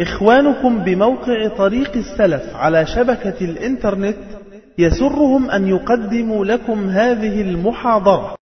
إخوانكم بموقع طريق السلف على شبكة الإنترنت يسرهم أن يقدموا لكم هذه المحاضرة.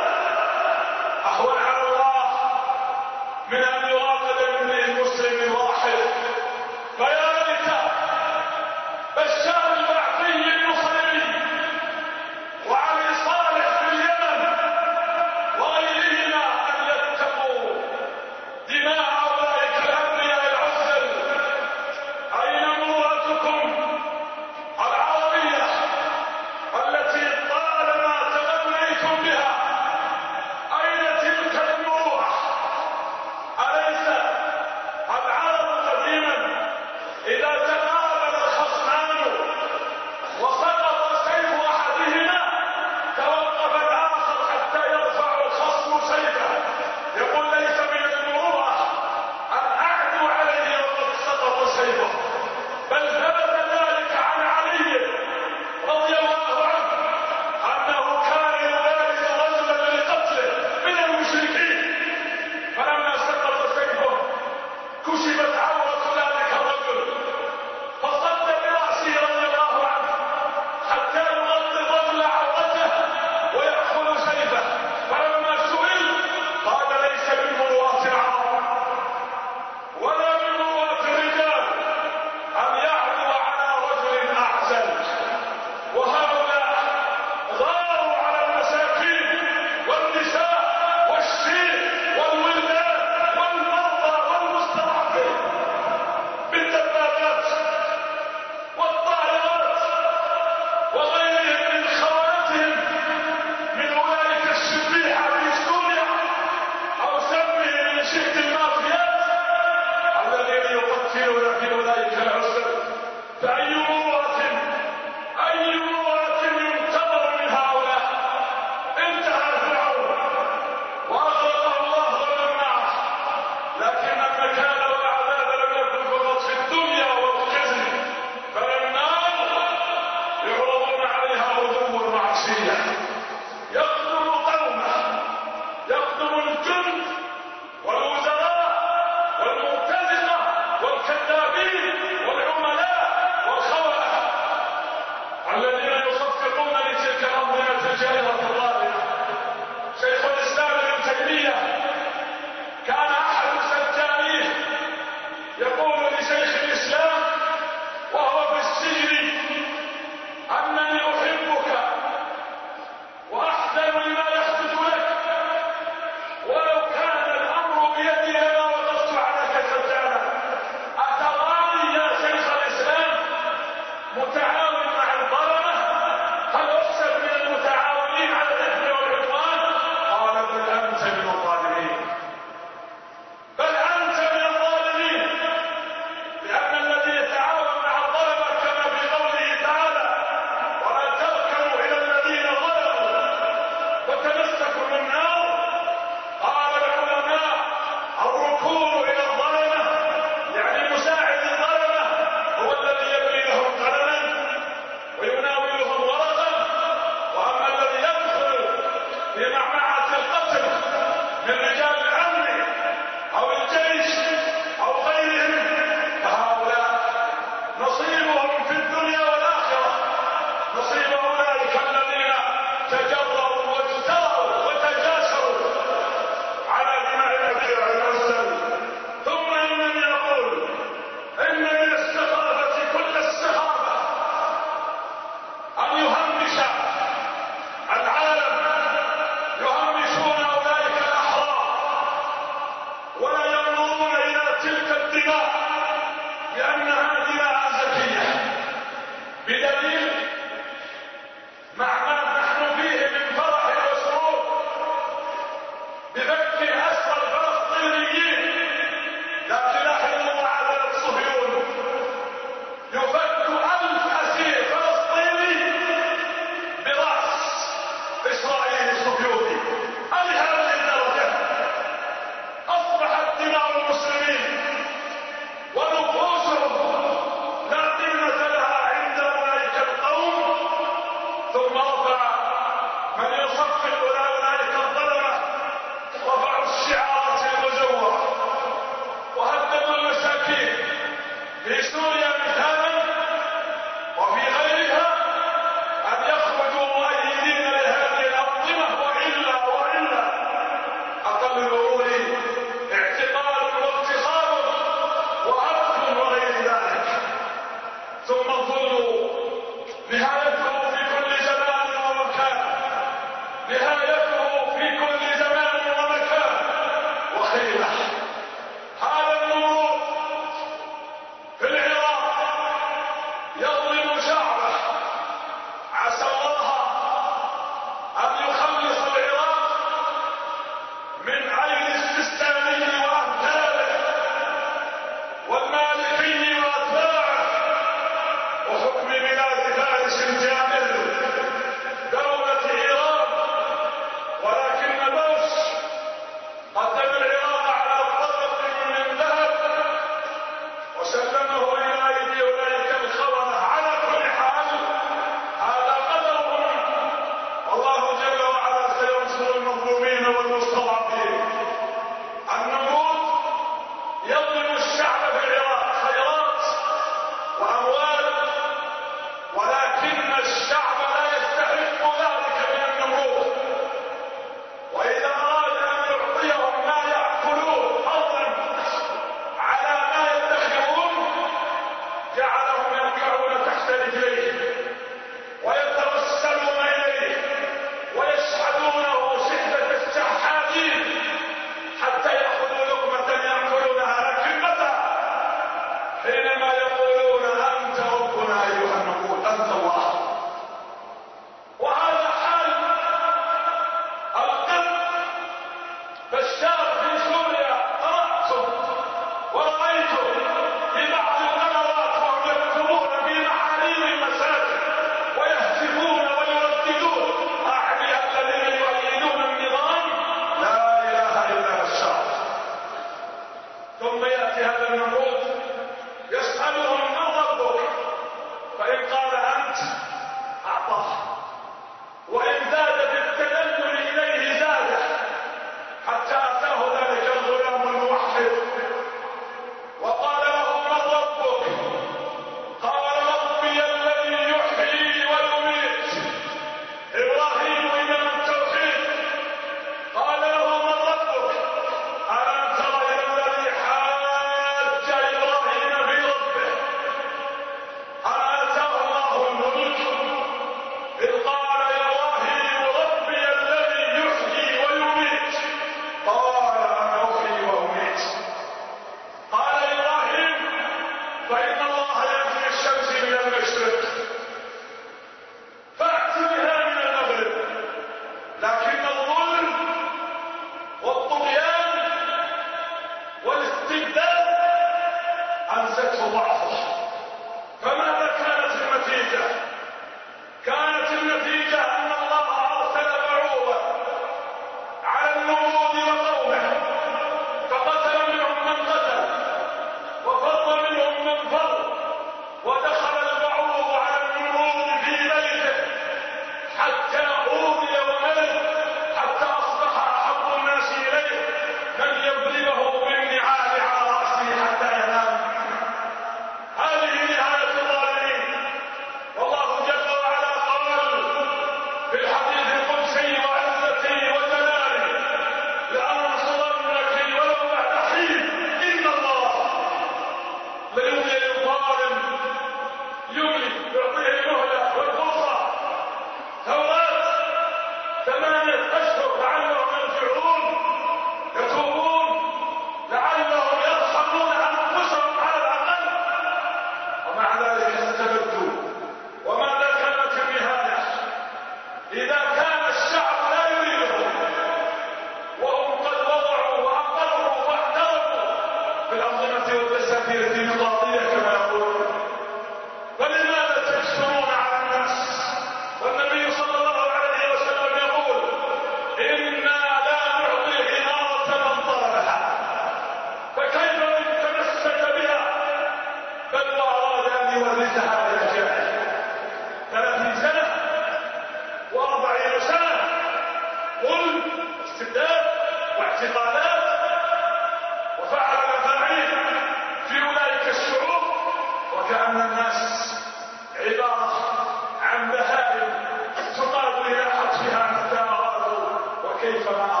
other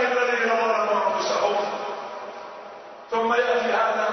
الذين ظلموا انفسهم ثم يأتي هذا